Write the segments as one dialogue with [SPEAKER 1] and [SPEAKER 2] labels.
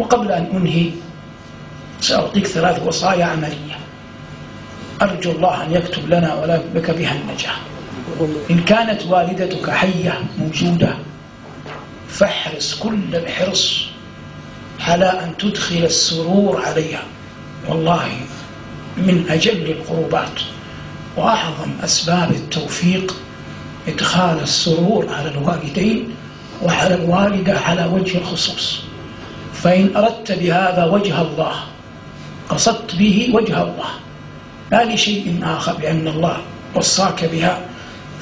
[SPEAKER 1] وقبل أن أنهي سأعطيك ثلاث وصايا عملية. أرجو الله أن يكتب لنا ولا بك بها النجاة. إن كانت والدتك حية موجودة فاحرص كل الحرص على أن تدخل السرور عليها. والله من أجل القربات وأعظم أسباب التوفيق إدخال السرور على الوالدين وعلى الوالدة على وجه الخصوص. فإن أردت بهذا وجه الله قصدت به وجه الله. لا لشيء آخر لأن الله وصاك بها.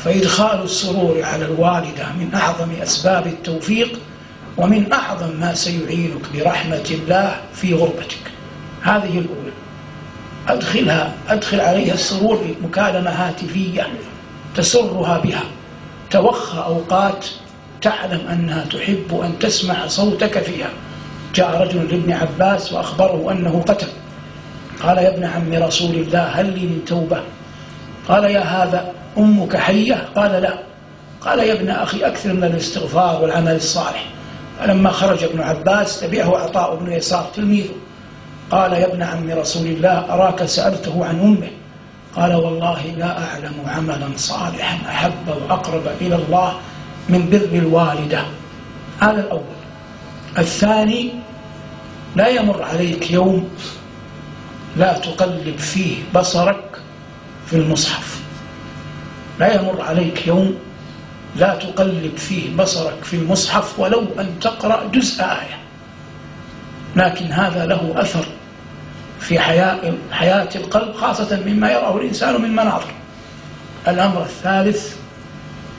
[SPEAKER 1] فإدخال السرور على الوالدة من أعظم أسباب التوفيق ومن أعظم ما سيعينك برحمة الله في غربتك. هذه الأولى. أدخلها أدخل عليها السرور بمكالمة هاتفية تسرها بها. توخى أوقات تعلم أنها تحب أن تسمع صوتك فيها. جاء رجل لابن عباس وأخبره أنه قتل. قال يا ابن عم رسول الله هل لي من توبة؟ قال يا هذا أمك حية؟ قال لا. قال يا ابن أخي أكثر من الاستغفار والعمل الصالح. فلما خرج ابن عباس تبعه عطاء بن يسار تلميذه. قال يا ابن عم رسول الله أراك سألته عن أمه. قال والله لا أعلم عملا صالحا أحب وأقرب إلى الله من بر الوالدة. هذا الأول. الثاني لا يمر عليك يوم لا تقلب فيه بصرك في المصحف. لا يمر عليك يوم لا تقلب فيه بصرك في المصحف ولو أن تقرأ جزء آية لكن هذا له أثر في حياة, حياة القلب خاصة مما يراه الإنسان من مناظر. الأمر الثالث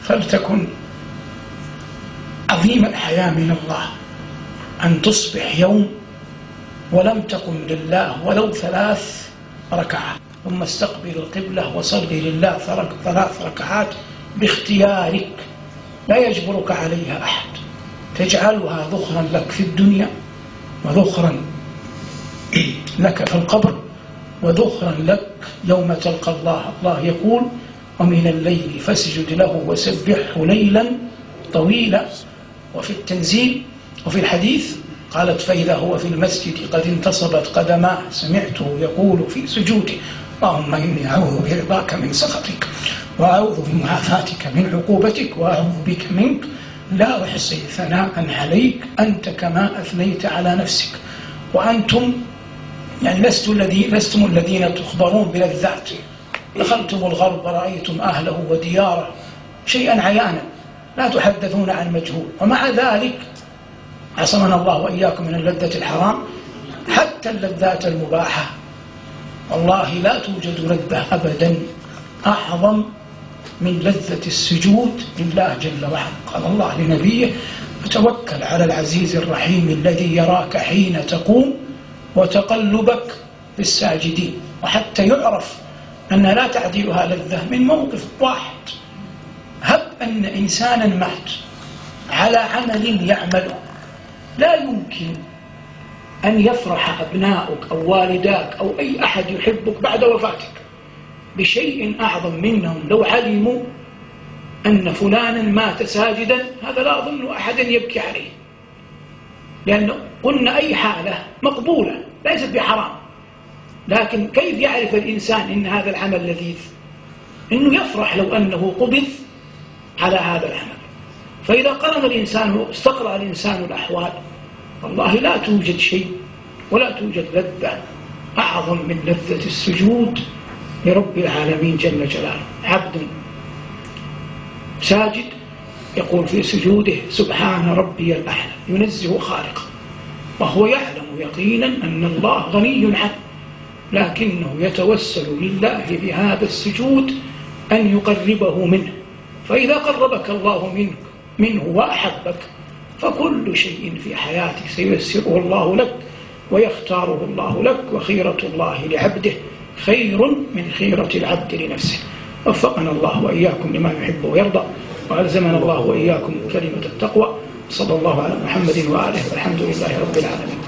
[SPEAKER 1] فلتكن عظيم الحياة من الله. أن تصبح يوم ولم تقم لله ولو ثلاث ركعات. ثم استقبل القبلة وصلي لله ثلاث ركعات باختيارك. لا يجبرك عليها أحد. تجعلها ذخرا لك في الدنيا وذخرا لك في القبر وذخرا لك يوم تلقى الله. الله يقول ومن الليل فاسجد له وسبحه ليلا طويلا. وفي التنزيل وفي الحديث قالت فإذا هو في المسجد قد انتصبت قدماه سمعته يقول في سجوده اللهم إني أعوذ برضاك من سخطك وأعوذ بمعافاتك من عقوبتك وأعوذ بك منك لا أحصي ثناء عليك أنت كما أثنيت على نفسك. وأنتم يعني لست الذي لستم الذين تخبرون بلذات دخلتم الغرب ورأيتم أهله ودياره شيئا عيانا لا تحدثون عن مجهول ومع ذلك عصمنا الله وإياكم من اللذة الحرام حتى اللذات المباحة. والله لا توجد لذة أبدا أعظم من لذة السجود لله جل وعلا. قال الله لنبيه فتوكل على العزيز الرحيم الذي يراك حين تقوم وتقلبك في الساجدين وحتى يعرف أن لا تعديلها لذة من موقف واحد هب أن إنسانا مات على عمل يعمله. لا يمكن أن يفرح أبناؤك أو والداك أو أي أحد يحبك بعد وفاتك بشيء أعظم منهم. لو علموا أن فلانا مات ساجدا هذا لا أظن أحدا يبكي عليه. لأنه قلنا أي حالة؟ مقبولة ليست بحرام. لكن كيف يعرف الإنسان إن هذا العمل لذيذ؟ إنه يفرح لو أنه قبض على هذا العمل. فإذا قرن الإنسان استقرأ الإنسان الأحوال والله لا توجد شيء ولا توجد لذة أعظم من لذة السجود لرب العالمين جل جلاله. عبد ساجد يقول في سجوده سبحان ربي الأعلى ينزه خالقه وهو يعلم يقينا أن الله غني عنه لكنه يتوسل لله بهذا السجود أن يقربه منه. فإذا قربك الله منك منه وأحبك فكل شيء في حياتك سييسره الله لك ويختاره الله لك وخيرة الله لعبده خير من خيرة العبد لنفسه. وفقنا الله وإياكم لما يحب ويرضى وألزمنا الله وإياكم كلمة التقوى. صلى الله على محمد وآله والحمد لله رب العالمين.